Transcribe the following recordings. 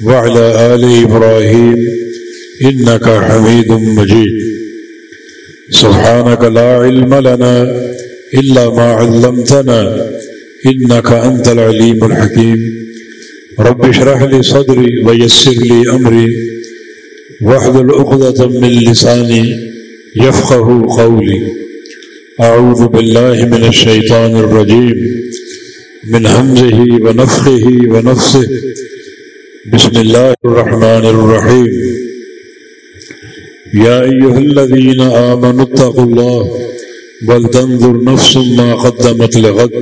وعلى آل إبراهيم إنك حميد مجيد. سبحانك لا علم لنا إلا ما علمتنا إنك أنت العليم الحكيم. رب اشرح لي صدري ويسر لي أمري. واحذل عقدة من لساني يفقه قولي. أعوذ بالله من الشيطان الرجيم. من همزه ونفخه ونفسه بسم الله الرحمن الرحيم. يا أيها الذين آمنوا اتقوا الله ولتنظر نفس ما قدمت لغد.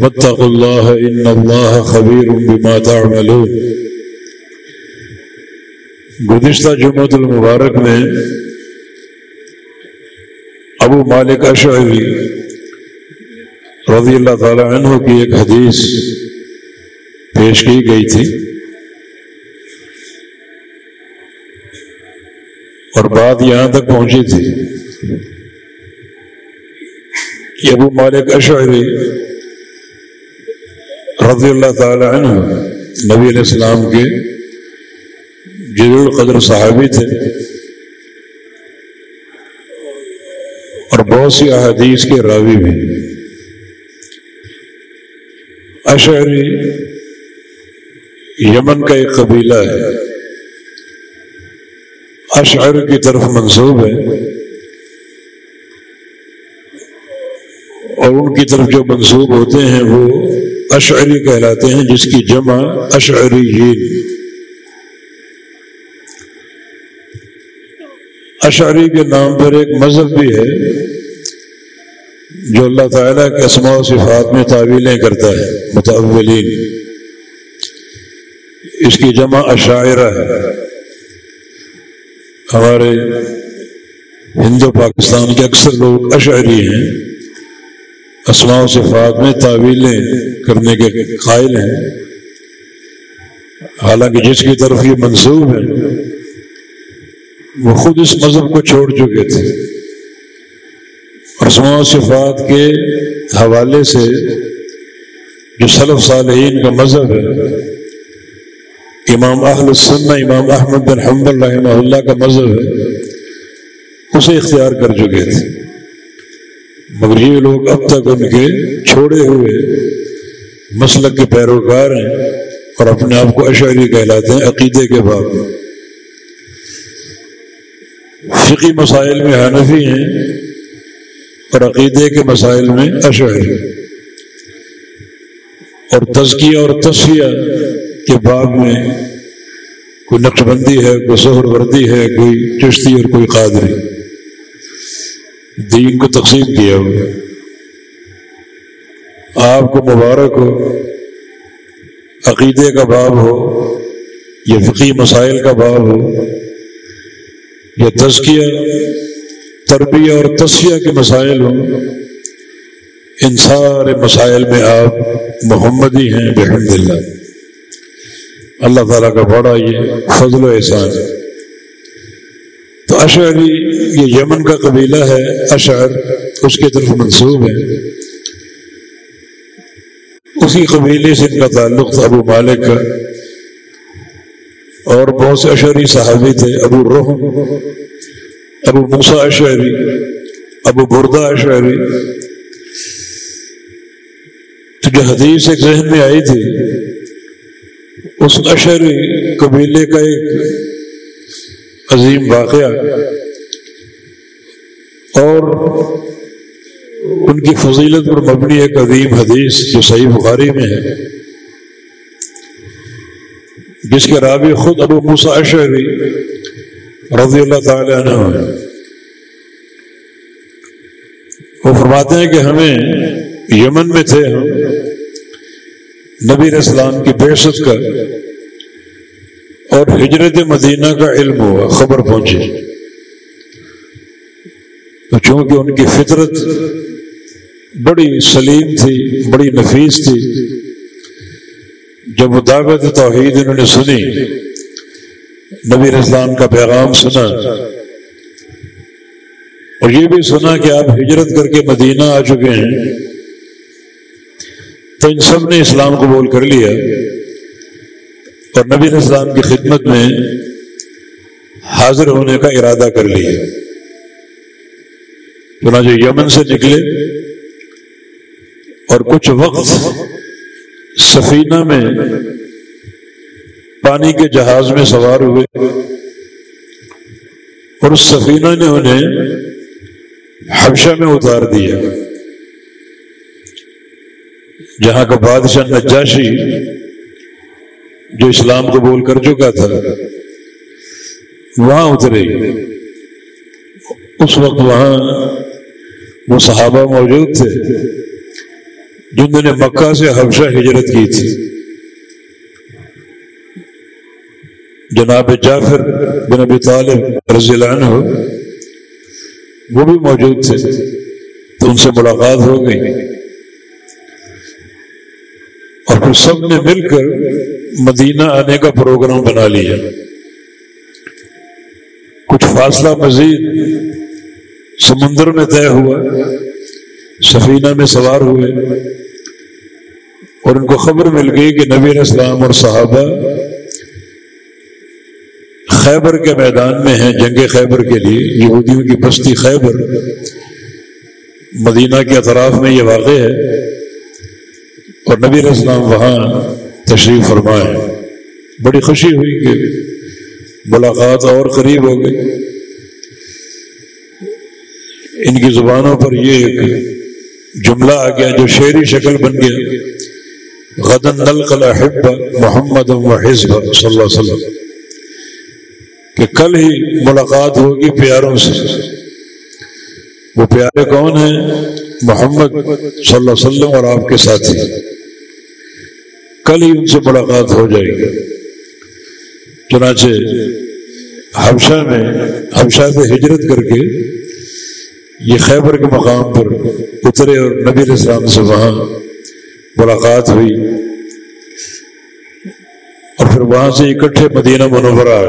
واتقوا الله إن الله خبير بما تعملون. گزشتہ جمعۃ المبارک میں ابو مالک اشعری رضی اللہ تعالی عنہ کی ایک حدیث پیش کی گئی تھی۔ اور بات یہاں تک پہنچی تھی۔ کہ ابو مالک اشعری رضی اللہ تعالی عنہ نبی علیہ السلام کے جل القدر صحابی تھے۔ اور بہت سی احادیث کے راوی بھی۔ اشعری یمن کا ایک قبیلہ ہے۔ اشعر کی طرف منصوب ہے اور ان کی طرف جو منصوب ہوتے ہیں وہ اشعری کہلاتے ہیں، جس کی جمع اشعری اشعری کے نام پر ایک مذہب بھی ہے جو اللہ تعالیٰ کے اسماء و صفات میں تعویلیں کرتا ہے، متعولین۔ اس کی جمع اشاعرہ ہے۔ ہمارے ہندو پاکستان کے اکثر لوگ اشعری ہیں اسماء و صفات میں تعویلیں کرنے کے قائل ہیں۔ حالانکہ جس کی طرف یہ منصوب ہے، وہ خود اس مذہب کو چھوڑ چکے تھے۔ اسماء و صفات کے حوالے سے جو سلف صالحین کا مذہب ہے امام اہل السنہ امام احمد بن حمد رحمہ اللہ کا مذہب ہے، اسے اختیار کر چکے تھے۔ مگر یہ لوگ اب تک ان کے چھوڑے ہوئے مسلک کے پیروکار ہیں اور اپنے آپ کو اشعری کہلاتے ہیں عقیدے کے باب۔ فقی مسائل میں حنفی ہیں اور عقیدے کے مسائل میں اشعری۔ اور تزکیہ اور تصفیہ کے باب میں کوئی نقش بندی ہے، کوئی سہر وردی ہے، کوئی چشتی اور کوئی قادری۔ دین کو تقسیم کیا ہوا۔ آپ کو مبارک ہو، عقیدے کا باب ہو، یا فقی مسائل کا باب ہو، یا تزکیہ، تربیہ اور تصفیہ کے مسائل ہوں، ان سارے مسائل میں آپ محمدی ہیں، بحمد اللہ۔ اللہ تعالیٰ کا بڑا یہ فضل و احسان ہے۔ تو اشعری یہ یمن کا قبیلہ ہے، اشعر اس کی طرف منصوب ہے۔ اسی قبیلے سے ان کا تعلق تھا ابو مالک کا۔ اور بہت سے اشعری صحابی تھے، ابو رحم ابو موسا اشعری، ابو بردا اشعری۔ تو جو حدیث ایک ذہن میں آئی تھی اس اشری قبیلے کا ایک عظیم واقعہ اور ان کی فضیلت پر مبنی ایک عظیم حدیث جو صحیح بخاری میں ہے، جس کے رابع خود ابو موسا اشری رضی اللہ تعالی عنہ ہے وہ فرماتے ہیں کہ ہمیں یمن میں تھے ہم نبی اسلام کی بحثت کا اور ہجرت مدینہ کا علم ہوا، خبر پہنچی۔ تو چونکہ ان کی فطرت بڑی سلیم تھی، بڑی نفیس تھی، جب دعوت توحید انہوں نے سنی، نبی اسلام کا پیغام سنا۔ اور یہ بھی سنا کہ آپ ہجرت کر کے مدینہ آ چکے ہیں۔ تو ان سب نے اسلام قبول کر لیا اور نبی اسلام کی خدمت میں حاضر ہونے کا ارادہ کر لیا۔ چنانچہ یمن سے نکلے اور کچھ وقت سفینہ میں پانی کے جہاز میں سوار ہوئے اور اس سفینہ نے انہیں حبشہ میں اتار دیا۔ جہاں کا بادشاہ نجاشی جو اسلام قبول کر چکا تھا، وہاں اترے۔ اس وقت وہاں وہ صحابہ موجود تھے جنہوں نے مکہ سے حبشہ ہجرت کی تھی۔ جناب جعفر بن ابی طالب رضی اللہ عنہ وہ بھی موجود تھے تو ان سے ملاقات ہو گئی۔ اور پھر سب نے مل کر مدینہ آنے کا پروگرام بنا لیا۔ کچھ فاصلہ مزید سمندر میں طے ہوا، سفینہ میں سوار ہوئے۔ اور ان کو خبر مل گئی کہ نبی اسلام اور صحابہ خیبر کے میدان میں ہیں، جنگ خیبر کے لیے۔ یہودیوں کی بستی خیبر۔ مدینہ کے اطراف میں یہ واقع ہے۔ اور نبی اسلام وہاں تشریف فرمائے۔ بڑی خوشی ہوئی کہ ملاقات اور قریب ہو گئی۔ ان کی زبانوں پر یہ ایک جملہ آ گیا جو شعری شکل بن گیا۔ غدن نل حب محمد و حزب صلی اللہ علیہ وسلم۔ کہ کل ہی ملاقات ہوگی پیاروں سے۔ وہ پیارے کون ہیں؟ محمد صلی اللہ علیہ وسلم اور آپ کے ساتھی۔ کل ہی ان سے ملاقات ہو جائے گی۔ چنانچہ حبشہ میں، حبشہ سے ہجرت کر کے یہ خیبر کے مقام پر اترے اور نبی السلام سے وہاں ملاقات ہوئی۔ اور پھر وہاں سے اکٹھے مدینہ منورہ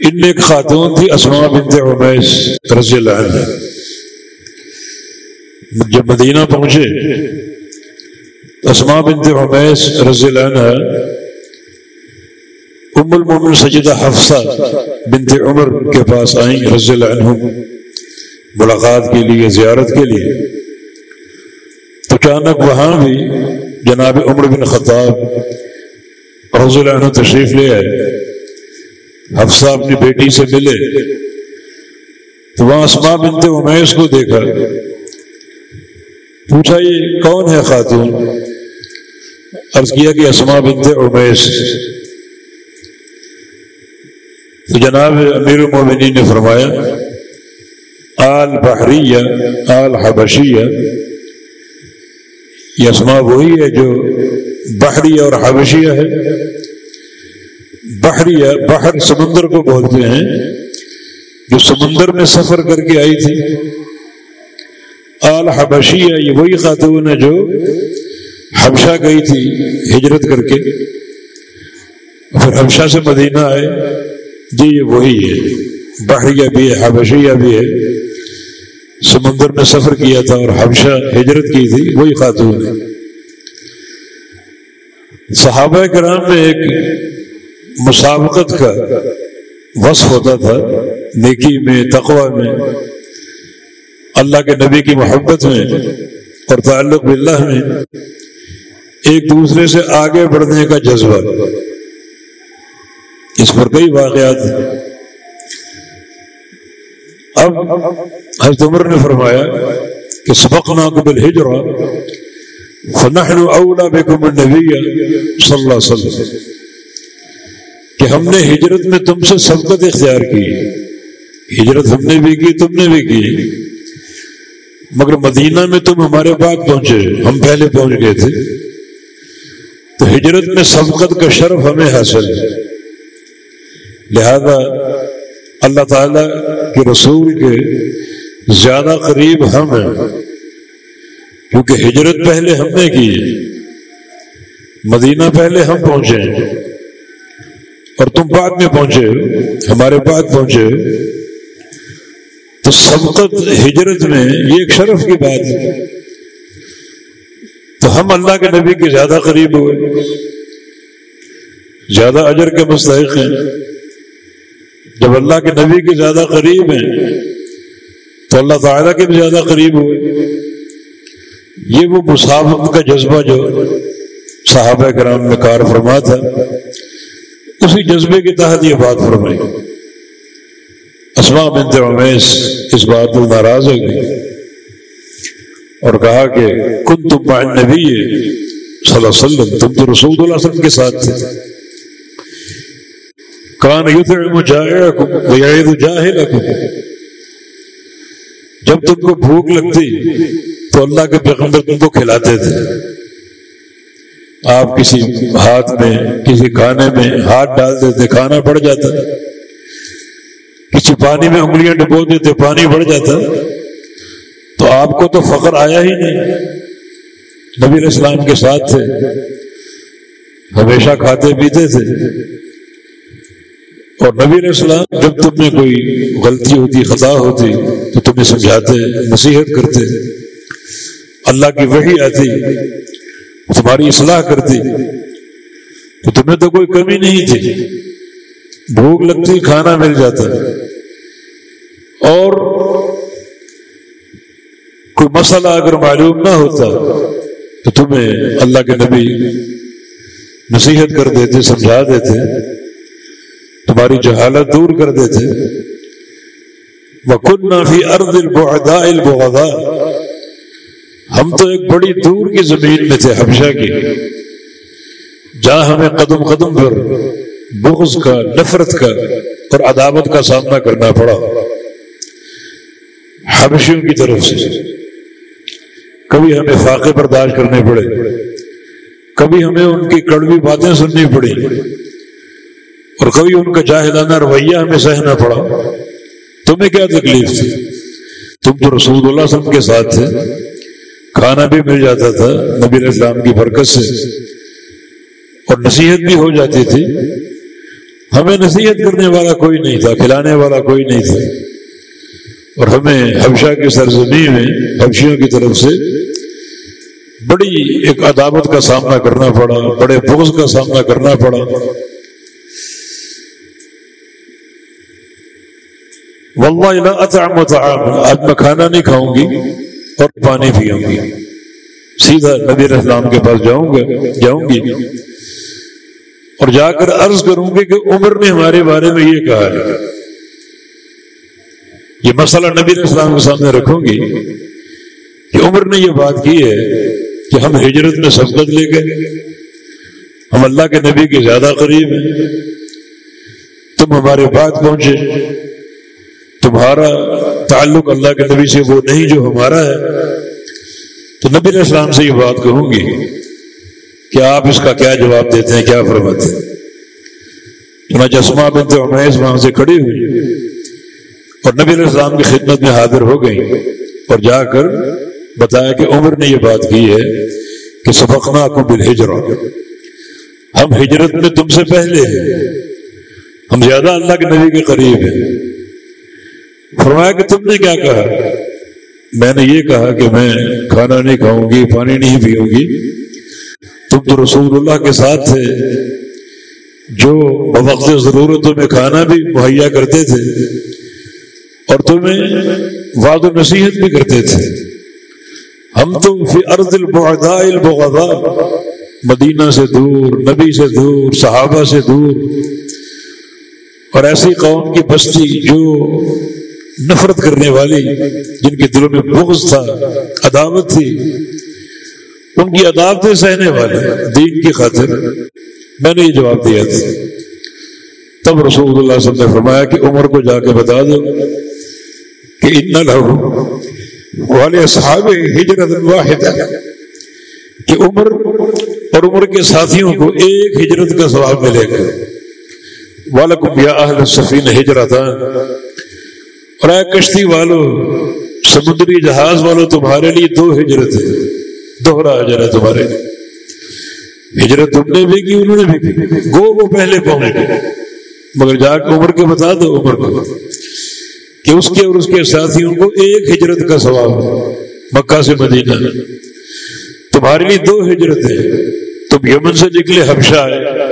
ان میں ایک خاتون تھی اسما بنت عمیش رضی اللہ عنہ۔ جب مدینہ پہنچے۔ اسما بنت عمیش رضی اللہ عنہ، ام المومن سجدہ حفصہ بنت عمر کے پاس آئیں رضی اللہ عنہ، ملاقات کے لیے، زیارت کے لیے۔ تو اچانک وہاں بھی جناب عمر بن خطاب رضی اللہ عنہ تشریف لے آئے۔ حفصہ اپنی بیٹی سے ملے۔ تو وہاں اسما بنت امیش کو دیکھا۔ پوچھا یہ کون ہے خاتون؟ عرض کیا کہ اسما بنت امیش تو جناب امیر المومنین نے فرمایا، آل بحریہ، آل حبشیہ۔ یہ اسما وہی ہے جو بحریہ اور حبشیہ ہے۔ بحریہ بحر سمندر کو بولتے ہیں، جو سمندر میں سفر کر کے آئی تھی۔ آل حبشیہ یہ وہی خاتون ہے جو حبشہ گئی تھی ہجرت کر کے۔ پھر حبشہ سے مدینہ آئے۔ جی یہ وہی ہے۔ بحریہ بھی ہے، حبشیہ بھی ہے۔ سمندر میں سفر کیا تھا اور حبشہ ہجرت کی تھی، وہی خاتون ہے۔ صحابہ کرام میں ایک مسابقت کا وصف ہوتا تھا، نیکی میں، تقوی میں۔ اللہ کے نبی کی محبت میں اور تعلق باللہ میں ایک دوسرے سے آگے بڑھنے کا جذبہ۔ اس پر کئی واقعات ہیں۔ اب حضرت عمر نے فرمایا کہ سبق نا قبل ہجر فنحن اولا بكم النبی صلی اللہ علیہ وسلم، کہ ہم نے ہجرت میں تم سے سبقت اختیار کی۔ ہجرت ہم نے بھی کی، تم نے بھی کی۔ مگر مدینہ میں تم ہمارے بعد پہنچے۔ ہم پہلے پہنچ گئے تھے۔ تو ہجرت میں سبقت کا شرف ہمیں حاصل ہے۔ لہذا اللہ تعالی کے رسول کے زیادہ قریب ہم ہیں۔ کیونکہ ہجرت پہلے ہم نے کی۔ مدینہ پہلے ہم پہنچے۔ اور تم بعد میں پہنچے۔ ہمارے بعد پہنچے۔ تو سبقت ہجرت میں یہ ایک شرف کی بات ہے۔ تو ہم اللہ کے نبی کے زیادہ قریب ہوئے۔ زیادہ اجر کے مستحق ہیں۔ جب اللہ کے نبی کے زیادہ قریب ہیں، تو اللہ تعالیٰ کے بھی زیادہ قریب ہوئے۔ یہ وہ مسافت کا جذبہ جو صحابہ کرام میں کار فرما تھا، اسی جذبے کے تحت یہ بات فرمائی۔ اسما بنت رمیش اس بات کو ناراض ہو گئی اور کہا کہ کن تم نبی صلی اللہ علیہ وسلم، تم تو رسول اللہ علیہ وسلم کے ساتھ تھے۔ کان یوتھ جب تم کو بھوک لگتی تو اللہ کے پیغمبر تم کو کھلاتے تھے۔ آپ کسی ہاتھ میں، کسی کھانے میں ہاتھ ڈال دیتے، کھانا پڑ جاتا۔ کسی پانی میں انگلیاں ڈبو دیتے پانی بڑھ جاتا۔ تو آپ کو تو فخر آیا ہی نہیں۔ نبی اسلام کے ساتھ تھے۔ ہمیشہ کھاتے پیتے تھے۔ اور نبی السلام جب تم میں کوئی غلطی ہوتی، خطا ہوتی، تو تمہیں سمجھاتے، نصیحت کرتے۔ اللہ کی وحی آتی، تمہاری اصلاح کرتی۔ تو تمہیں تو کوئی کمی نہیں تھی۔ بھوک لگتی کھانا مل جاتا اور کوئی مسئلہ اگر معلوم نہ ہوتا، تو تمہیں اللہ کے نبی نصیحت کر دیتے، سمجھا دیتے۔ تمہاری جہالت دور کر دیتے۔ وکن فی ارد البعداء البغضاء ہم تو ایک بڑی دور کی زمین میں تھے، حبشہ کی۔ جہاں ہمیں قدم قدم پر بغض کا، نفرت کا اور عداوت کا سامنا کرنا پڑا۔ حبشیوں کی طرف سے کبھی ہمیں فاقے برداشت کرنے پڑے، کبھی ہمیں ان کی کڑوی باتیں سننی پڑی اور کبھی ان کا جاہدانہ رویہ ہمیں سہنا پڑا۔ تمہیں کیا تکلیف تھی؟ تم تو رسول اللہ وسلم کے ساتھ تھے۔ کھانا بھی مل جاتا تھا، نبی اسلام کی برکت سے، اور نصیحت بھی ہو جاتی تھی۔ ہمیں نصیحت کرنے والا کوئی نہیں تھا، کھلانے والا کوئی نہیں تھا۔ اور ہمیں حبشہ کی سرزمین میں، حبشیوں کی طرف سے بڑی ایک عدابت کا سامنا کرنا پڑا، بڑے بغض کا سامنا کرنا پڑا۔ واللہ اطعم آج میں کھانا نہیں کھاؤں گی اور پانی پیوں گی۔ سیدھا نبی اسلام کے پاس جاؤں گا، جاؤں گی۔ اور جا کر عرض کروں گی کہ عمر نے ہمارے بارے میں یہ کہا ہے۔ یہ مسئلہ نبی اسلام کے سامنے رکھوں گی کہ عمر نے یہ بات کی ہے کہ ہم ہجرت میں سبقت لے گئے، ہم اللہ کے نبی کے زیادہ قریب ہیں، تم ہمارے بعد پہنچے۔ تمہارا تعلق اللہ کے نبی سے وہ نہیں جو ہمارا ہے۔ تو نبی علیہ السلام سے یہ بات کہوں گی کہ آپ اس کا کیا جواب دیتے ہیں، کیا فرماتے ہیں؟ چنانچہ اسما بنت عمیز وہاں سے کھڑی ہوئی اور نبی علیہ السلام کی خدمت میں حاضر ہو گئی اور جا کر بتایا کہ عمر نے یہ بات کی ہے کہ سبقنا کو بالحجر ہم ہجرت میں تم سے پہلے ہیں۔ ہم زیادہ اللہ کے نبی کے قریب ہیں۔ فرمایا کہ تم نے کیا کہا؟ میں نے یہ کہا کہ میں کھانا نہیں کھاؤں گی، پانی نہیں پیوں گی۔ تم تو رسول اللہ کے ساتھ تھے، جو بوقت ضرورتوں میں کھانا بھی مہیا کرتے تھے اور تمہیں واد و نصیحت بھی کرتے تھے۔ ہم تو فی ارض البعداء البغضاء، مدینہ سے دور، نبی سے دور، صحابہ سے دور۔ اور ایسی قوم کی بستی جو نفرت کرنے والی، جن کے دلوں میں بغض تھا، عداوت تھی ان کی عدالتیں سہنے والے دین کی خاطر۔ میں نے یہ جواب دیا تھا۔ تب رسول اللہ صلی اللہ علیہ وسلم نے فرمایا کہ عمر کو جا کے بتا دو کہ اتنا لہو والے صحاب ہجرت واحد کہ عمر اور عمر کے ساتھیوں کو ایک ہجرت کا ثواب ملے گا۔ والم یا اہل سفین ہجرت اور اے کشتی والو، سمندری جہاز والو، تمہارے لیے دو ہجرت ہے دوہرا ہجر ہے تمہارے ہجرت تم نے بھی کی، انہوں نے بھی کی۔ گو وہ پہلے پہنچ گئے مگر جا کے عمر کے بتا دو، عمر کو۔ کہ اس کے اور اس کے ساتھیوں کو ایک ہجرت کا ثواب۔ مکہ سے مدینہ۔ تمہارے لیے دو ہجرت ہے تم یمن سے نکلے، حبشہ ہے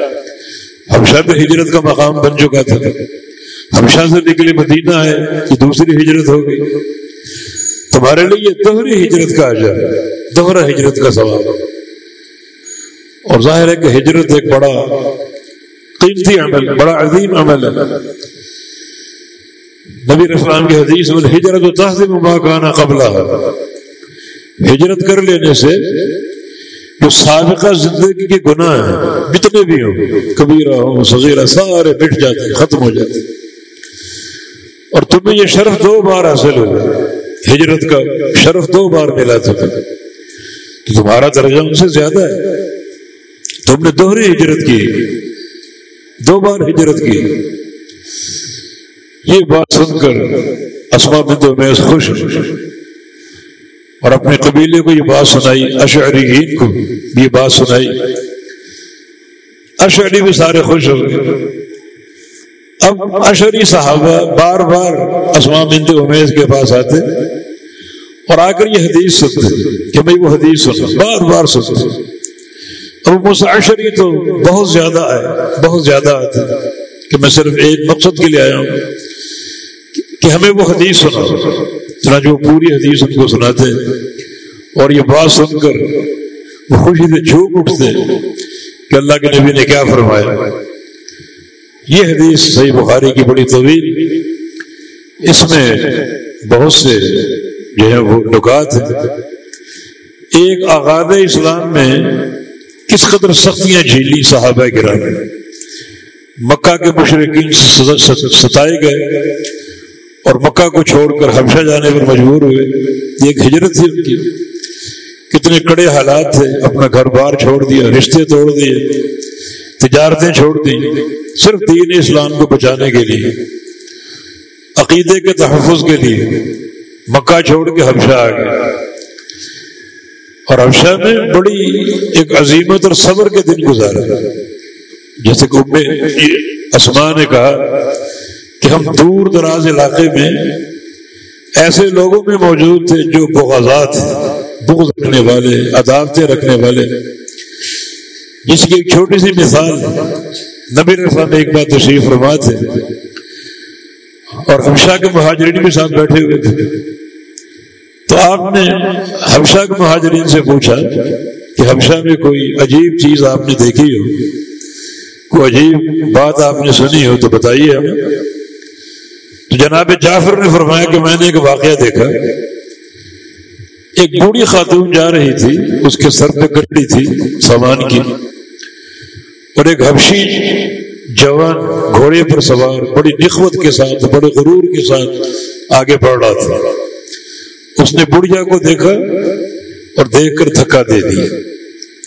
حبشہ میں ہجرت کا مقام بن چکا تھا۔ حبشہ سے نکلے، مدینہ ہے کہ دوسری ہجرت ہو گئی۔ تمہارے لیے دوہری ہجرت کا اجر دوہرا ہجرت کا سوال۔ اور ظاہر ہے کہ ہجرت ایک بڑا قیمتی عمل، بڑا عظیم عمل ہے۔ نبی اسلام کی حدیث میں ہجرت و تحظیم ماکانہ قبلہ ہجرت کر لینے سے جو سابقہ زندگی کے گناہ ہیں، جتنے بھی ہوں، کبیرہ ہوں، صغیرہ، سارے مٹ جاتے ہیں، ختم ہو جاتے ہیں۔ اور تمہیں یہ شرف دو بار حاصل ہو ہجرت کا شرف دو بار ملا تھا تو تمہارا درجہ ان سے زیادہ ہے۔ تم نے دوہری ہجرت کی۔ دو بار ہجرت کی۔ یہ بات سن کر اسما بندو میں خوش اور اپنے قبیلے کو یہ بات سنائی اشعری کو یہ بات سنائی۔ اشعری بھی سارے خوش ہو گئے اب اشری صحابہ بار بار اسما بنت امیز کے پاس آتے۔ اور آ کر یہ حدیث سنتے کہ میں وہ حدیث سن بار بار سنتے اب مساشری تو بہت زیادہ آئے، بہت زیادہ آتے کہ میں صرف ایک مقصد کے لیے آیا ہوں کہ ہمیں وہ حدیث سنا چنانچہ وہ پوری حدیث ان کو سناتے اور یہ بات سن کر وہ خوشی سے جھوک اٹھتے کہ اللہ کے نبی نے کیا فرمایا۔ یہ حدیث صحیح بخاری کی بڑی طویل، اس میں بہت سے جو ہے وہ نکات ہیں۔ ایک آغاز اسلام میں کس قدر سختیاں جھیلی صحابہ گرا مکہ کے مشرقین ستائے گئے اور مکہ کو چھوڑ کر حبشہ جانے پر مجبور ہوئے۔ یہ ایک ہجرت تھی ان کی۔ کتنے کڑے حالات تھے۔ اپنا گھر بار چھوڑ دیا، رشتے توڑ دیے، تجارتیں چھوڑ دی صرف دین اسلام کو بچانے کے لیے، عقیدے کے تحفظ کے لیے۔ مکہ چھوڑ کے حبشہ آ گئے۔ اور حبشہ میں بڑی ایک عظیمت اور صبر کے دن گزارے۔ جیسے کہ اسما نے کہا کہ ہم دور دراز علاقے میں ایسے لوگوں میں موجود تھے جو بغضات، بغض رکھنے والے، عدالتیں رکھنے والے۔ جس کی ایک چھوٹی سی مثال، نبی رسا میں ایک بار تشریف فرما تھے اور ہمشا کے مہاجرین کے ساتھ بیٹھے ہوئے تھے۔ تو آپ نے ہمشا کے مہاجرین سے پوچھا کہ ہمشا میں کوئی عجیب چیز آپ نے دیکھی ہو؟ کوئی عجیب بات آپ نے سنی ہو؟ تو بتائیے ہمیں۔ جناب جعفر نے فرمایا کہ میں نے ایک واقعہ دیکھا ایک بوڑھی خاتون جا رہی تھی، اس کے سر پہ گڈی تھی، سامان کی، اور ایک حبشی جوان، گھوڑے پر سوار، بڑی نخوت کے ساتھ، بڑے غرور کے ساتھ آگے بڑھ رہا تھا۔ اس نے بڑھیا کو دیکھا اور دیکھ کر دھکا دے دیا۔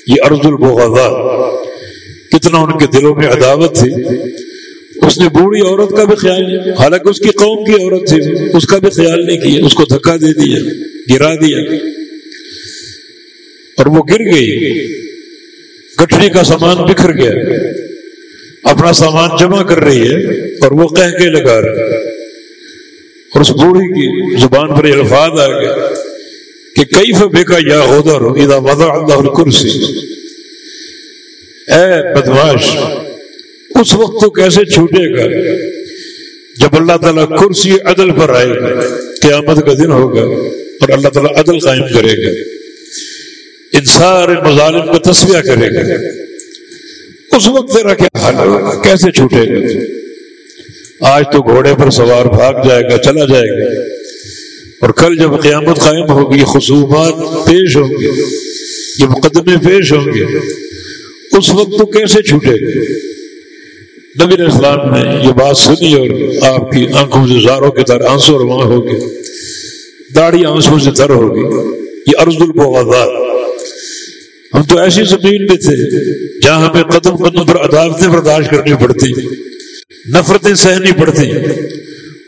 یہ ارض البغضاء کتنا ان کے دلوں میں عداوت تھی۔ اس نے بوڑھی عورت کا بھی خیال نہیں حالانکہ اس کی قوم کی عورت تھی، اس کا بھی خیال نہیں کیا۔ اس کو دھکا دے دیا، گرا دیا۔ اور وہ گر گئی۔ گٹھڑی کا سامان بکھر گیا۔ اپنا سامان جمع کر رہی ہے اور وہ کہہ کے لگا رہا اور اس بوڑھی کی زبان پر الفاظ آ گیا کہ کئی فبے کا یا ہودا ادا وضع اللہ کرسی اے بدماش اس وقت تو کیسے چھوٹے گا جب اللہ تعالیٰ کرسی عدل پر آئے گا، قیامت کا دن ہوگا اور اللہ تعالیٰ عدل قائم کرے گا۔ ان سارے مظالم کا تصویہ کرے گا۔ اس وقت تیرا کیا حال ہوگا کیسے چھوٹے گا آج تو گھوڑے پر سوار بھاگ جائے گا، چلا جائے گا۔ اور کل جب قیامت قائم ہوگی، خصومات پیش ہوں گے، یہ مقدمے پیش ہوں گے۔ اس وقت تو کیسے چھوٹے گا نبی اسلام نے یہ بات سنی اور آپ کی آنکھوں سے زاروں کی طرح آنسو رواں ہو گئے۔ داڑھی آنسو سے تر ہوگی یہ ارض البغضاء۔ ہم تو ایسی زمین میں تھے جہاں ہمیں قدم قدم پر عدالتیں برداشت کرنی پڑتی، نفرتیں سہنی پڑتی۔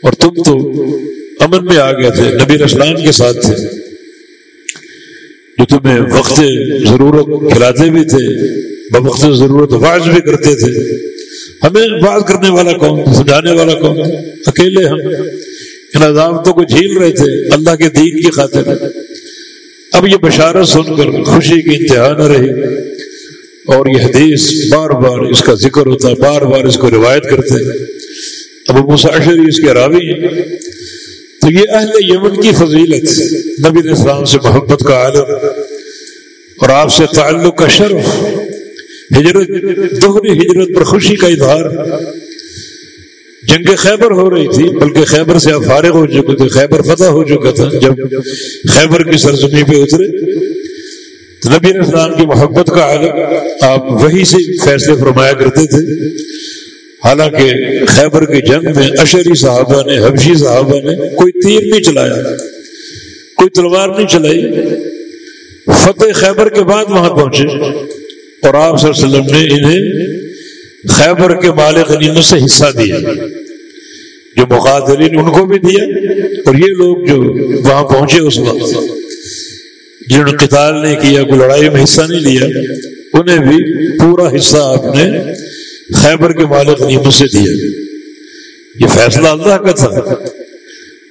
اور تم تو امن میں آ گئے تھے، نبی اسلام کے ساتھ تھے، جو تمہیں وقت ضرورت کھلاتے بھی تھے، بوقت ضرورت واض بھی کرتے تھے۔ ہمیں بات کرنے والا کون، سمجھانے والا کون؟ اکیلے ہم۔ ان عدالتوں کو جھیل رہے تھے، اللہ کے دین کی خاطر۔ اب یہ بشارت سن کر خوشی کی انتہا نہ رہی اور یہ حدیث بار بار اس کا ذکر ہوتا ہے، بار بار اس کو روایت کرتے ہیں۔ اب مساشری اس کے راوی ہیں۔ تو یہ اہل یمن کی فضیلت نبی اسلام سے محبت کا عالم۔ اور آپ سے تعلق کا شرف۔ ہجرت، دوہری ہجرت پر خوشی کا اظہار۔ جنگ خیبر ہو رہی تھی، بلکہ خیبر سے آپ فارغ ہو چکے تھے، خیبر فتح ہو چکا تھا۔ جب خیبر کی سرزمی پہ اترے، تو نبی اسلام کی محبت کا عالم آپ وہی سے فیصلے فرمایا کرتے تھے۔ حالانکہ خیبر کی جنگ میں اشری صحابہ نے، حبشی صحابہ نے کوئی تیر نہیں چلایا، کوئی تلوار نہیں چلائی۔ فتح خیبر کے بعد وہاں پہنچے اور آپ صلی اللہ علیہ وسلم نے انہیں خیبر کے مال غنیمت سے حصہ دیا۔ جو مقادرین ان کو بھی دیا اور یہ لوگ جو وہاں پہنچے اس وقت۔ جنہوں نے قتال نہیں کیا، کوئی لڑائی میں حصہ نہیں لیا، انہیں بھی پورا حصہ آپ نے خیبر کے مال غنیمت سے دیا۔ یہ فیصلہ اللہ کا تھا۔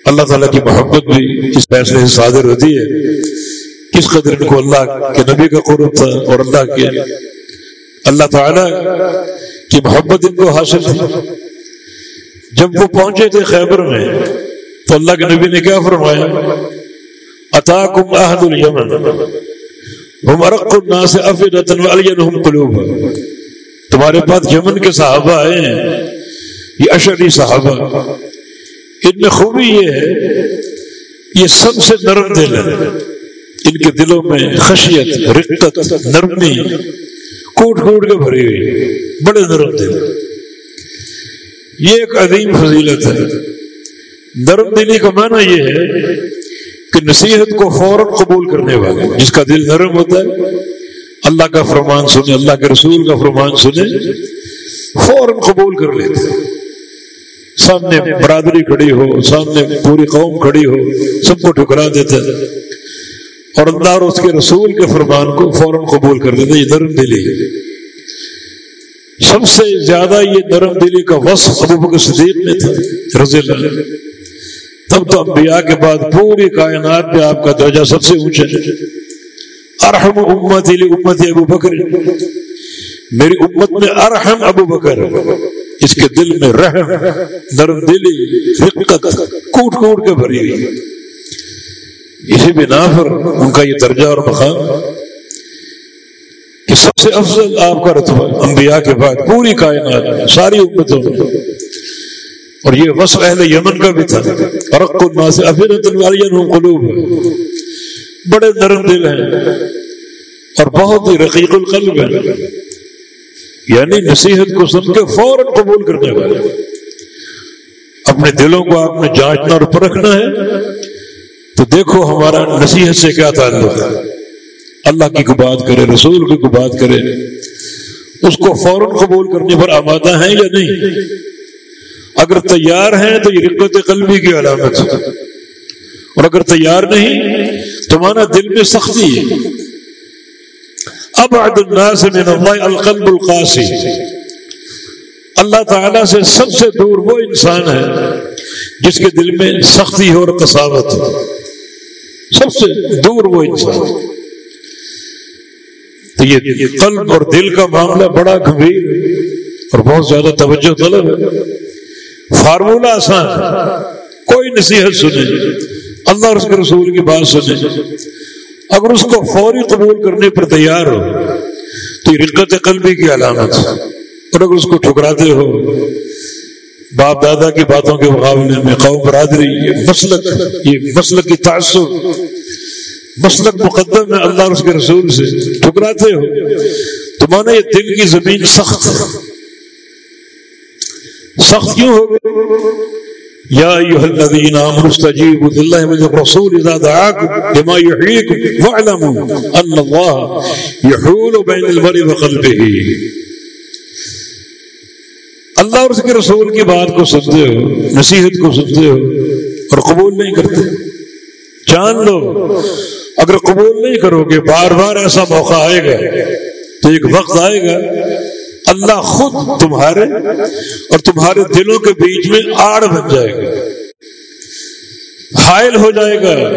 اللہ تعالیٰ کی محبت بھی اس فیصلے سے صادر ہوتی ہے۔ کس قدر ان کو اللہ کے نبی کا قرب تھا اور اللہ کے اللہ تعالیٰ کی محبت ان کو حاصل تھی جب وہ پہنچے تھے خیبر میں، تو اللہ کے نبی نے کیا فرمایا؟ اتاکم احد الیمن، ہم ارق الناس افدتن والینہم قلوب تمہارے پاس یمن کے صحابہ آئے ہیں، یہ اشری صحابہ۔ ان میں خوبی یہ ہے، یہ سب سے نرم دل ہے۔ ان کے دلوں میں خشیت، رقت، نرمی۔ کوٹ کوٹ کے بھری ہوئی بڑے نرم دل۔ یہ ایک عظیم فضیلت ہے۔ نرم دلی کا معنی یہ ہے کہ نصیحت کو فوراً قبول کرنے والے، جس کا دل نرم ہوتا ہے، اللہ کا فرمان سنے اللہ کے رسول کا فرمان سنے فوراً قبول کر لیتے سامنے برادری کھڑی ہو، سامنے پوری قوم کھڑی ہو، سب کو ٹھکرا دیتا ہے اور اللہ اور اس کے رسول کے فرمان کو فوراً قبول کر دیتے یہ نرم دلی سب سے زیادہ یہ نرم دلی کا وصف ابو بکر صدیق میں تھا، رضی اللہ تب تو انبیاء کے بعد پوری کائنات میں آپ کا درجہ سب سے اونچا ہے۔ ارحم امت علی امت ابو بکر۔ میری امت میں ارحم ابو بکر۔ اس کے دل میں رحم، نرم دلی رقت کوٹ کوٹ کے بھری ہوئی۔ اسی بنا پر ان کا یہ درجہ اور مقام کہ سب سے افضل آپ کا رتبہ انبیاء کے بعد پوری کائنات ساری امتوں میں۔ اور یہ وصف اہل یمن کا بھی تھا۔ فرق الناس قلوب۔ بڑے نرم دل ہیں اور بہت ہی رقیق القلب ہیں۔ یعنی نصیحت کو سن کے فوراً قبول کرنے والے۔ اپنے دلوں کو آپ نے جانچنا اور پرکھنا ہے۔ تو دیکھو ہمارا نصیحت سے کیا تعلق ہے؟ اللہ کی کو بات کرے، رسول کی کو بات کرے، اس کو فوراً قبول کرنے پر آمادہ ہیں یا نہیں؟ اگر تیار ہیں تو یہ رقت قلبی کی علامت ہے۔ اور اگر تیار نہیں تمہارا دل میں سختی ہے۔ اب الناس من اللہ القلب القاسی۔ اللہ تعالی سے سب سے دور وہ انسان ہے جس کے دل میں سختی ہو اور کساوت ہو سب سے دور وہ انسان تو یہ قلب اور دل کا معاملہ بڑا گمبھیر اور بہت زیادہ توجہ طلب ہے۔ فارمولہ آسان کوئی نصیحت سنے اللہ اور اس کے رسول کی بات سنے اگر اس کو فوری قبول کرنے پر تیار ہو، تو یہ رقت قلبی کی علامت اور اگر اس کو ٹھکراتے ہو باپ دادا کی باتوں کے مقابلے میں قوم برادری، یہ مسلک یہ مسلک کی تعصب، مسلک مقدم ہے اللہ اور اس کے رسول سے ٹھکراتے ہو۔ تو مانا یہ دل کی زمین سخت سخت کیوں ہو گئی؟ یا ایها الذین آمنوا استجیبوا لله وللرسول اذا دعاكم لما يحييكم واعلموا ان الله يحول بين المرء وقلبه اللہ اور اس کے رسول کی بات کو سنتے ہو، نصیحت کو سنتے ہو اور قبول نہیں کرتے۔ جان لو، اگر قبول نہیں کرو گے، بار بار ایسا موقع آئے گا تو ایک وقت آئے گا، اللہ خود تمہارے اور تمہارے دلوں کے بیچ میں آڑ بن جائے گا۔ حائل ہو جائے گا۔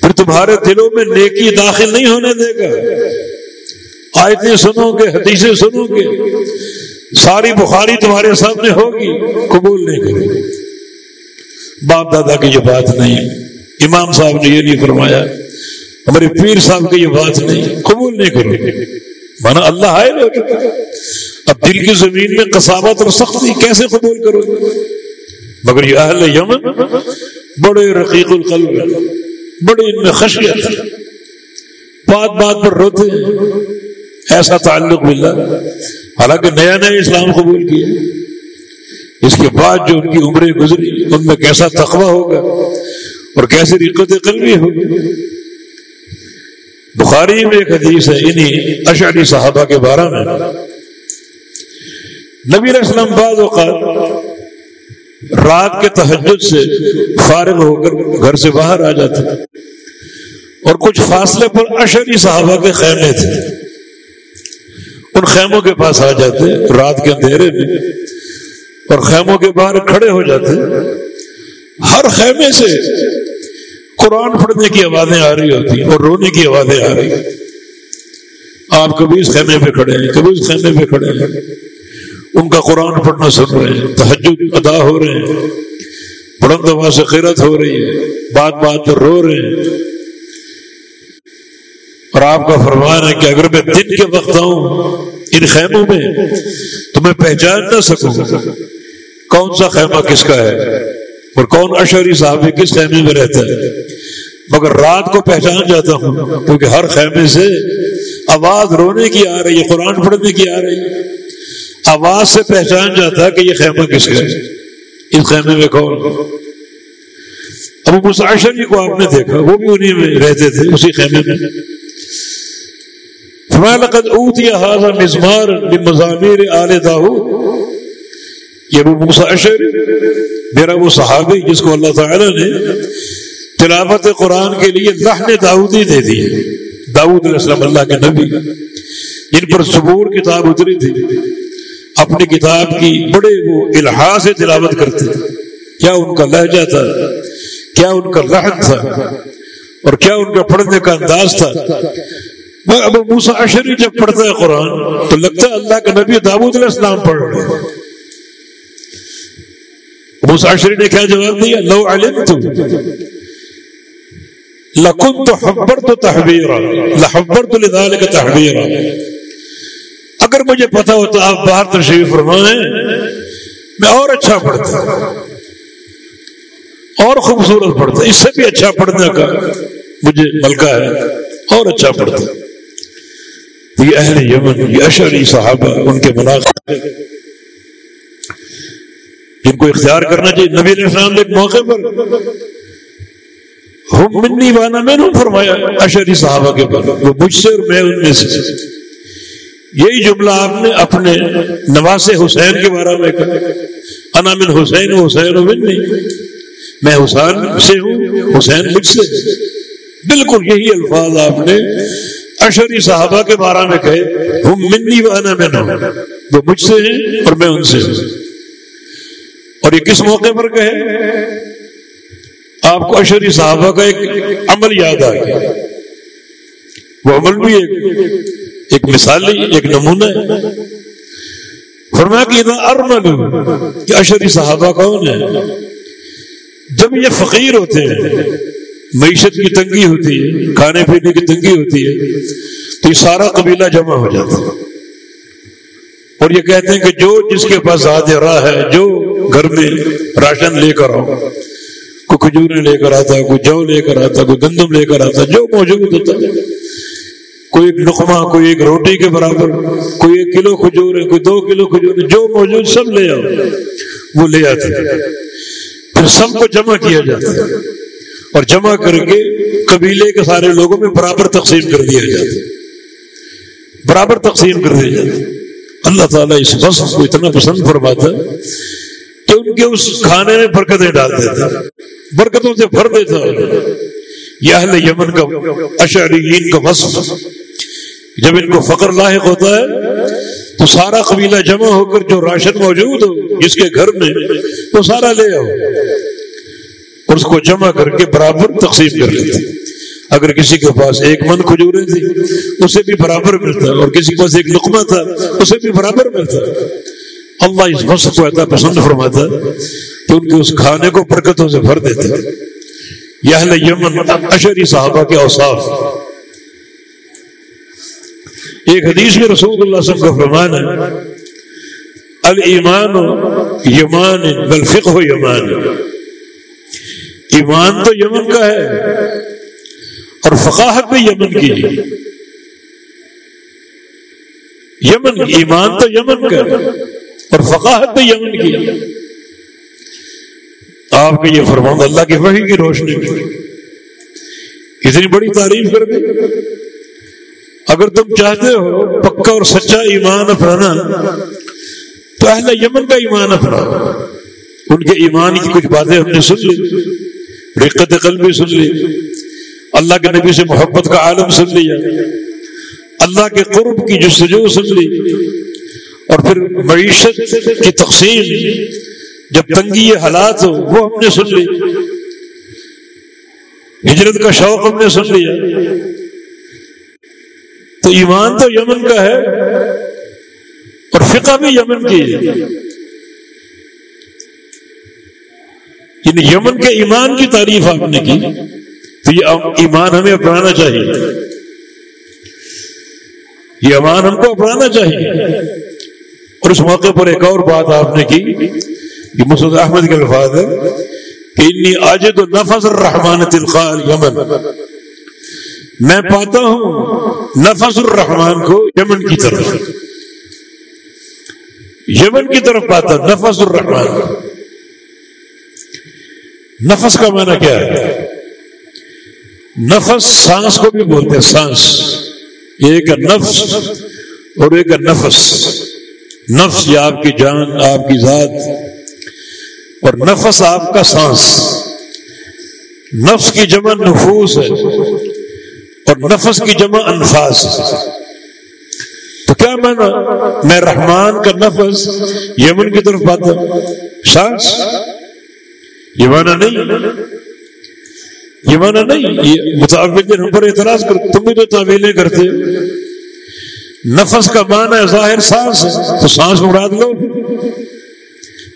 پھر تمہارے دلوں میں نیکی داخل نہیں ہونے دے گا۔ آیتیں سنو گے، حدیثیں سنو گے۔ ساری بخاری تمہارے سامنے ہوگی، قبول نہیں کرو باپ دادا کی یہ بات نہیں، امام صاحب نے یہ نہیں فرمایا، ہمارے پیر صاحب کی یہ بات نہیں، قبول نہیں کرو مانا اللہ حائل ہو چکا اب دل کی زمین میں کساوت اور سختی کیسے قبول کرو گے مگر یہ اہل یمن بڑے رقیق القلب بڑے ان میں خشیت بات بات پر روتے ایسا تعلق ملا حالانکہ نیا نیا اسلام قبول کیا اس کے بعد جو ان کی عمریں گزری، ان میں کیسا تقوی ہوگا اور کیسی رقت قلبی ہوگی۔ بخاری میں ایک حدیث ہے، انہی اشعری صحابہ کے بارے میں۔ نبی علیہ السلام بعض اوقات رات کے تحجد سے فارغ ہو کر گھر سے باہر آ جاتے اور کچھ فاصلے پر اشری صحابہ کے خیمے تھے۔ ان خیموں کے پاس آ جاتے، رات کے اندھیرے میں، اور خیموں کے باہر کھڑے ہو جاتے۔ ہر خیمے سے قرآن پڑھنے کی آوازیں آ رہی ہوتی اور رونے کی آوازیں آ رہی آپ کبھی اس خیمے پہ کھڑے ہیں، کبھی اس خیمے پہ کھڑے ہیں۔ ان کا قرآن پڑھنا سن رہے ہیں تحجد ادا ہو رہے ہیں۔ بلند دفاع سے خیرت ہو رہی ہے۔ بات بات پر رو رہے ہیں۔ اور آپ کا فرمان ہے کہ اگر میں دن کے وقت آؤں ان خیموں میں، تو میں پہچان نہ سکوں کون سا خیمہ کس کا ہے اور کون اشری صاحب کس خیمے میں رہتا ہے۔ مگر رات کو پہچان جاتا ہوں، کیونکہ ہر خیمے سے آواز رونے کی آ رہی ہے، قرآن پڑھنے کی آ رہی ہے۔ آواز سے پہچان جاتا ہے کہ یہ خیمہ کس کا ہے۔ اس خیمے میں کون؟ ابو مساشر جی کو آپ نے دیکھا، وہ بھی انہیں میں رہتے تھے، اسی خیمے میں۔ لقد اوتی هذا مزمار بمزامیر آل داؤد یہ ابو مساشر میرا وہ صحابی جس کو اللہ تعالی نے تلاوت قرآن کے لیے لحن داؤدی دے دی داؤد علیہ السلام اللہ کے نبی، جن پر صبور کتاب اتری تھی۔ اپنی کتاب کی بڑے وہ الحا سے تلاوت کرتے تھے۔ کیا ان کا لہجہ تھا؟ کیا ان کا لحن تھا؟ اور کیا ان کا پڑھنے کا انداز تھا؟ اب موسا اشری جب پڑھتا ہے قرآن، تو لگتا ہے اللہ کے نبی داود علیہ السلام پڑھ رہے موسا اشری نے کیا جواب دیا؟ لو علم تو لکن تو حبر تو تحبیر لحبر تو لدال کا تحبیر اگر مجھے پتا ہوتا آپ باہر تشریف فرمائیں، میں اور اچھا پڑھتا۔ اور خوبصورت پڑھتا۔ اس سے بھی اچھا پڑھنے کا مجھے ملکہ ہے، اور اچھا پڑھتا۔ یہ اہل یمن یہ اشری صحابہ، ان کے مناسب جن کو اختیار کرنا چاہیے۔ نبی علیہ السلام نے ایک موقع پر ہم منی وانا میں نے فرمایا، اشری صحابہ کے پر وہ مجھ سے اور میں ان میں سے۔ یہی جملہ آپ نے اپنے نواز حسین کے بارے میں کہا۔ انا من حسین حسین و منی۔ میں حسین سے ہوں، حسین مجھ سے۔ بالکل یہی الفاظ آپ نے اشری صحابہ کے بارے میں کہے ہم منی وانا میں وہ مجھ سے ہیں اور میں ان سے ہوں۔ اور یہ کس موقع پر کہے؟ آپ کو اشری صحابہ کا ایک عمل یاد آ گیا۔ وہ عمل بھی ایک ایک مثالی ایک نمونہ ہے۔ فرمایا کہ اتنا ارمن کہ اشری صحابہ کون ہے؟ جب یہ فقیر ہوتے ہیں معیشت کی تنگی ہوتی ہے، کھانے پینے کی تنگی ہوتی ہے، تو یہ سارا قبیلہ جمع ہو جاتا ہے۔ اور یہ کہتے ہیں کہ جو جس کے پاس زیادہ راہ ہے، جو گھر میں راشن لے کر آؤ کوئی کھجوریں لے کر آتا ہے، کوئی جو لے کر آتا کوئی گندم لے کر آتا ہے، جو موجود ہوتا ہے۔ کوئی ایک نقمہ کوئی ایک روٹی کے برابر، کوئی ایک کلو کھجور ہے، کوئی دو کلو کھجور جو موجود سب لے آؤ وہ لے آتے پھر سب کو جمع کیا جاتا ہے۔ اور جمع کر کے قبیلے کے سارے لوگوں میں برابر تقسیم کر دیا جاتا برابر تقسیم کر دیا جاتا اللہ تعالیٰ اس وصف کو اتنا پسند فرماتا کہ ان کے اس کھانے میں برکتیں ڈال دیتا برکتوں سے بھر دیتا یہ اہل یمن کا اشعریین کا وصف۔ جب ان کو فقر لاحق ہوتا ہے، تو سارا قبیلہ جمع ہو کر جو راشن موجود ہو، جس کے گھر میں، وہ سارا لے آؤ۔ اور اس کو جمع کر کے برابر تقسیم کر لیتے اگر کسی کے پاس ایک من کھجورے تھی اسے بھی برابر ملتا، اور کسی کے پاس ایک لقمہ تھا، اسے بھی برابر ملتا۔ اللہ اس وقت کو ایسا پسند فرماتا تو ان کے اس کھانے کو برکتوں سے بھر دیتا یہ یمن مطلب اشری صحابہ کے اوصاف۔ ایک حدیث میں رسول اللہ صلی اللہ علیہ وسلم کا فرمان ہے المان یمان بلفق ہو یمان ایمان تو یمن کا ہے اور فقاہت بھی یمن کی یمن ایمان تو یمن کا اور فقاہت بھی یمن کی آپ کا یہ فرمان اللہ کی وحی کی روشنی اتنی بڑی تعریف کر دی اگر تم چاہتے ہو پکا اور سچا ایمان اپنانا، تو اہل یمن کا ایمان اپنا ان کے ایمان کی کچھ باتیں ہم نے سن لی۔ رقت قلبی سن لی۔ اللہ کے نبی سے محبت کا عالم سن لیا۔ اللہ کے قرب کی جستجو سن لی۔ اور پھر معیشت کی تقسیم، جب تنگی حالات ہو وہ ہم نے سن لی۔ ہجرت کا شوق ہم نے سن لیا۔ تو ایمان تو یمن کا ہے، اور فقہ بھی یمن کی ہے۔ یعنی یمن کے ایمان کی تعریف آپ نے کی، تو یہ ایمان ہمیں اپنانا چاہیے۔ یہ ایمان ہم کو اپنانا چاہیے۔ اور اس موقع پر ایک اور بات آپ نے کی، یہ مسعود احمد کے الفاظ ہے کہ انی آجد و نفس الرحمان تلقال یمن۔ میں پاتا ہوں نفس الرحمان کو یمن کی طرف۔ یمن کی طرف پاتا، نفس الرحمان۔ نفس کا معنی کیا ہے؟ نفس سانس کو بھی بولتے ہیں، سانس۔ ایک ہے نفس اور ایک ہے نفس۔ نفس یہ آپ کی جان، آپ کی ذات۔ اور نفس آپ کا سانس۔ نفس کی جمع نفوس ہے اور نفس کی جمع انفاس تو کیا مانا میں رحمان کا نفس، یمن کی طرف پاتا سانس۔ یہ مانا نہیں یہ مانا نہیں، یہ مطابق ہم پر اعتراض کر تم بھی تو تعویلیں کرتے۔ نفس کا معنی ہے ظاہر سانس تو سانس مراد لو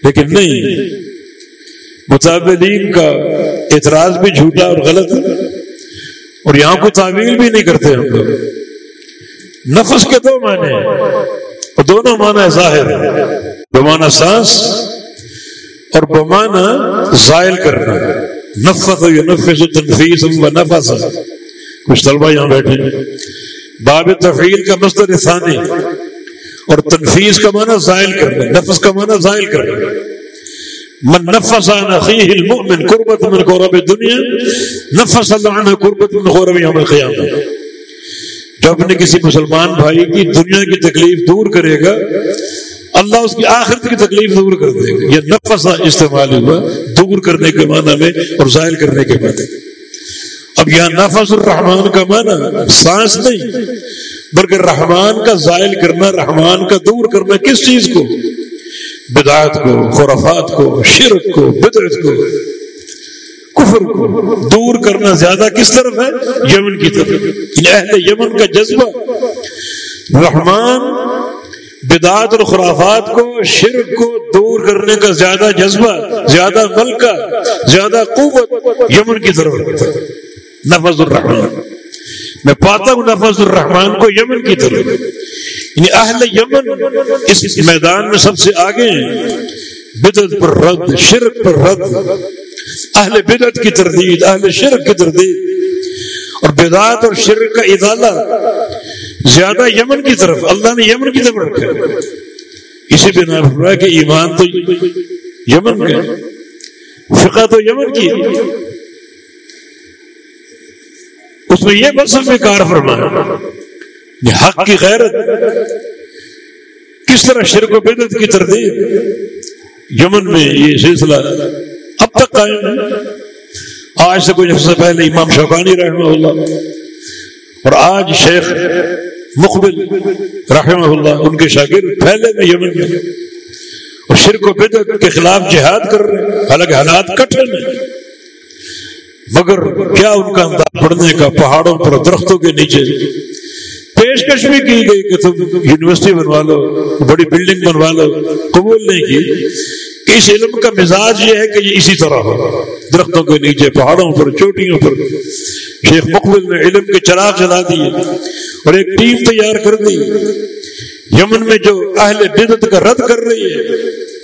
لیکن نہیں مطابلین کا اعتراض بھی جھوٹا اور غلط ہے، اور یہاں کو تعویل بھی نہیں کرتے ہم لوگ۔ نفس کے دو معنی اور دونوں معنی ظاہر بمانا سانس اور بمانا زائل کرنا نفس و نفس و تنفیس و نفس۔ کچھ طلبا یہاں بیٹھے باب تفیل کا مصدر ثانی۔ اور تنفیس کا معنی زائل کرنا نفس کا معنی زائل کرنا من نفس عن اخيه المؤمن قربة من قرب الدنيا نفس الله عنه قربة من قرب يوم القيامة جو اپنے کسی مسلمان بھائی کی دنیا کی تکلیف دور کرے گا اللہ اس کی آخرت کی تکلیف دور کر دے۔ گا یہ نفس استعمال ہوا دور کرنے کے معنی میں اور ظاہر کرنے کے معنی میں۔ اب یہاں نفس الرحمان کا معنی، سانس نہیں۔ بلکہ رحمان کا زائل کرنا، رحمان کا دور کرنا کس چیز کو؟ بدعات کو، خرافات کو، شرک کو بدرت کو۔ کفر کو۔ دور کرنا زیادہ کس طرف ہے؟ یمن کی طرف۔ یعنی اہل یمن کا جذبہ۔ رحمان بدعات اور خرافات کو، شرک کو دور کرنے کا زیادہ جذبہ، زیادہ ملکہ، زیادہ قوت یمن کی طرف نفظ الرحمان میں پاتا ہوں نفظ الرحمان کو یمن کی طرف۔ یعنی اہل یمن اس میدان میں سب سے آگے ہیں۔ بدت پر رد، شرک پر رد۔ اہل بدت کی تردید، اہل شرک کی تردید۔ اور بدعت اور شرک کا ادالہ زیادہ یمن کی طرف، اللہ نے یمن کی طرف رکھا۔ اسی بنا پر کہ ایمان تو یمن کا فقہ تو یمن کی اس میں یہ مقصد میں کار فرمایا حق کی غیرت کس طرح شرک و بدت کی تردید یمن میں یہ سلسلہ اب تک قائم ہے۔ آج سے کچھ سے پہلے امام شوقانی رحمہ اللہ اور آج شیخ مقبل رحمہ اللہ ان کے شاگرد پہلے میں یمن میں اور شرک و بدت کے خلاف جہاد کر رہے ہیں۔ حالانکہ حالات کٹھن ہیں۔ مگر کیا ان کا انداز پڑھنے کا پہاڑوں پر درختوں کے نیچے؟ پیشکش بھی کی گئی کہ تم یونیورسٹی بنوا لو، بڑی بلڈنگ بنوا لو۔ قبول نہیں کی۔ کہ اس علم کا مزاج یہ ہے کہ یہ اسی طرح ہو۔ درختوں کے نیچے، پہاڑوں پر، چوٹیوں پر۔ شیخ مقبل نے علم کے چراغ جلا دیے اور ایک ٹیم تیار کر دی۔ یمن میں جو اہل بدت کا رد کر رہی ہے،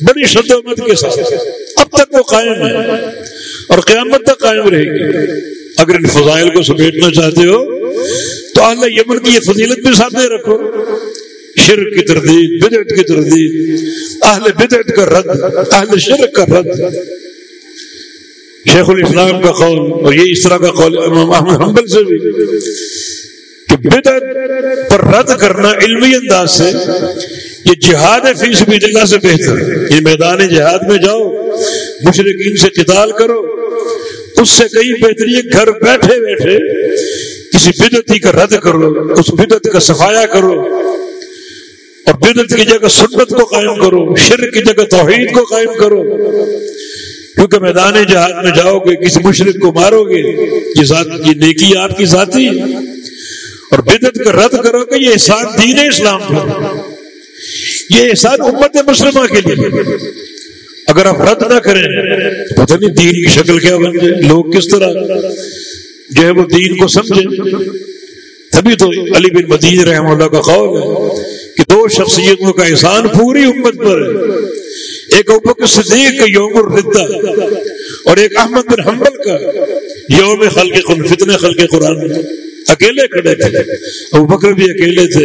بڑی شدت کے ساتھ اب تک وہ قائم ہے اور قیامت تک قائم رہے گی۔ اگر ان فضائل کو سمیٹنا چاہتے ہو، تو اہل یمن کی یہ فضیلت بھی سامنے رکھو۔ شرک کی تردید، بدعت کی تردید، اہل بدعت کا رد، اہل شرک کا رد۔ شیخ الاسلام کا قول، اور یہ اس طرح کا قول امام احمد حنبل سے بھی، کہ بدعت پر رد کرنا علمی انداز سے یہ جہاد فی سبیل اللہ سے بہتر۔ ہے یہ میدان جہاد میں جاؤ مشرقین سے قتال کرو۔ اس سے کئی بہتری گھر بیٹھے بیٹھے کسی بدتی کا رد کرو، اس بدت کا صفایا کرو اور بدت کی جگہ سنت کو قائم کرو شر کی جگہ توحید کو قائم کرو۔ کیونکہ میدان جہاد میں جاؤ گے، کسی مشرق کو مارو گے، یہ ذات یہ نیکی آپ کی ذاتی اور بدت کا رد کرو گے یہ احسان دین اسلام پر۔ یہ احسان امت مسلمہ کے لیے۔ اگر آپ رد نہ کریں، پتہ نہیں دین کی شکل کیا بن جائے لوگ کس طرح جو ہے وہ دین کو سمجھیں۔ تبھی تو علی بن مدین رحم اللہ کا قول ہے کہ دو شخصیتوں کا احسان پوری امت پر ہے۔ ایک ابک صدیق کا یوم الردہ اور ایک احمد بن حنبل کا یوم خلق فتن خلق قرآن۔ اکیلے کھڑے تھے۔ ابو بکر بھی اکیلے تھے۔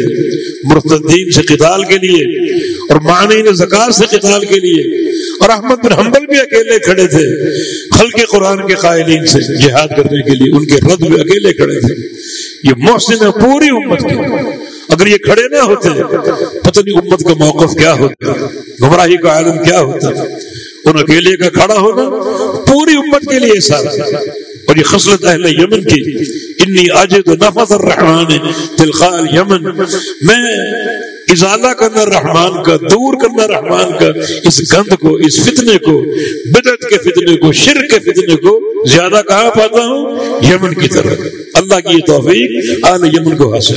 مرتدین سے قتال کے لیے اور معنی زکات سے قتال کے لیے۔ اور احمد بن حنبل بھی اکیلے کھڑے تھے۔ خلق قرآن کے قائلین سے جہاد کرنے کے لیے ان کے رد بھی اکیلے کھڑے تھے۔ یہ محسن ہے، پوری امت کی۔ اگر یہ کھڑے نہ ہوتے، پتہ نہیں امت کا موقف کیا ہوتا، گمراہی کا عالم کیا ہوتا۔ ان اکیلے کا کھڑا ہونا پوری امت کے لیے سارا۔ اور یہ خصلت اہل یمن کی۔ انی اجد نفذ الرحمن تلقاء یمن میں ازالہ کرنا رحمان کا، دور کرنا رحمان کا، اس گند کو، اس فتنے کو، بدعت کے فتنے کو، شرک کے فتنے کو زیادہ کہاں پاتا ہوں؟ یمن کی طرف۔ اللہ کی یہ توفیق آل یمن کو حاصل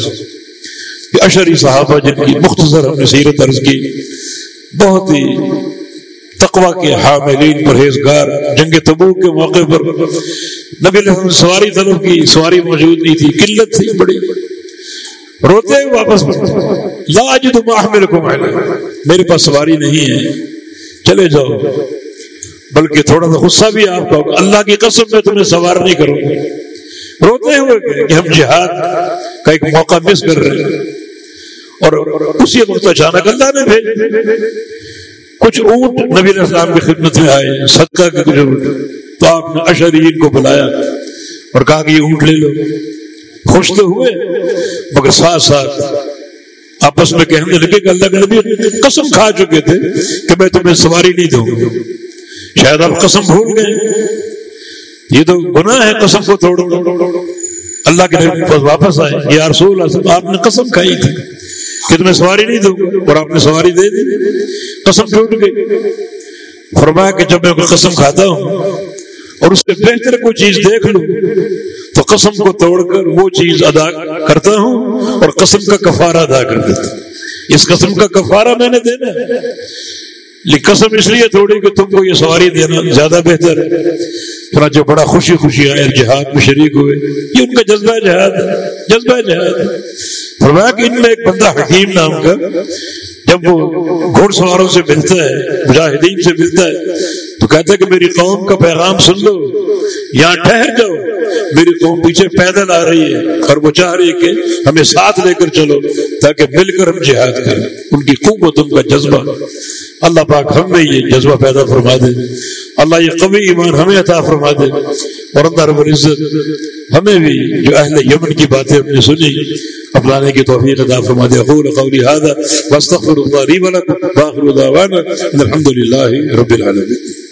اشری صحابہ جن کی مختصر ہم نے سیرت عرض کی، بہت ہی تقوا کے حاملین پرہیزگار، جنگ تبو کے موقع پر۔ نبی سواری طلب کی سواری موجود نہیں تھی، قلت تھی بڑی۔ روتے واپس لا تو محمل کو میرے پاس سواری نہیں ہے۔ چلے جاؤ۔ بلکہ تھوڑا سا غصہ بھی آپ کا اللہ کی قسم میں تمہیں سوار نہیں کروں۔ روتے ہوئے کہ ہم جہاد کا ایک موقع مس کر رہے ہیں۔ اور اسی وقت اچانک اللہ نے بھیج۔ کچھ اونٹ نبی السلام کی خدمت میں آئے، صدقہ کے کچھ تو آپ نے اشرین کو بلایا اور کہا کہ یہ اونٹ لے لو۔ خوش تو ہوئے، مگر ساتھ ساتھ آپس میں کہنے لگے کہ اللہ کے نبی قسم کھا چکے تھے کہ میں تمہیں سواری نہیں دوں شاید آپ قسم بھول گئے۔ یہ تو گناہ ہے قسم کو توڑو اللہ کے نبی واپس آئے، یا رسول اللہ آپ نے قسم کھائی تھی۔ کہ تمہیں سواری نہیں دوں اور آپ نے سواری دے دی۔ قسم ٹوٹ گئی۔ فرمایا کہ جب میں کوئی قسم کھاتا ہوں اور اس سے بہتر کوئی چیز دیکھ لوں، تو قسم کو توڑ کر وہ چیز ادا کرتا ہوں اور قسم کا کفارہ ادا کر دیتا ہوں۔ اس قسم کا کفارہ میں نے دینا قسم اس لیے تھوڑی کہ تم کو یہ سواری دینا زیادہ بہتر ہے۔ جو بڑا خوشی خوشی آئے جہاد میں شریک ہوئے۔ یہ ان کا جذبہ جہاد ہے، جذبہ جہاد فرمایا کہ ان میں ایک بندہ حکیم نام کا، جب وہ گھوڑ سواروں سے ملتا ہے، مجاہدین سے ملتا ہے، تو کہتا ہے کہ میری قوم کا پیغام سن لو۔ یہاں ٹھہر جاؤ۔ میری قوم پیچھے پیدل آ رہی ہے اور وہ چاہ رہی ہے کہ ہمیں ساتھ لے کر چلو تاکہ مل کر ہم جہاد کریں۔ ان کی قوت، ان کا جذبہ۔ اللہ پاک ہم میں یہ جذبہ پیدا فرما دے۔ اللہ یہ قوی ایمان ہمیں عطا فرما دے۔ اور اللہ رب العزت ہمیں بھی جو اہل یمن کی باتیں ہم نے سنی، اپنانے کی توفیق عطا فرما دے۔ اقول قولی هذا واستغفر الله لي ولكم واخر دعوانا الحمد لله رب العالمين۔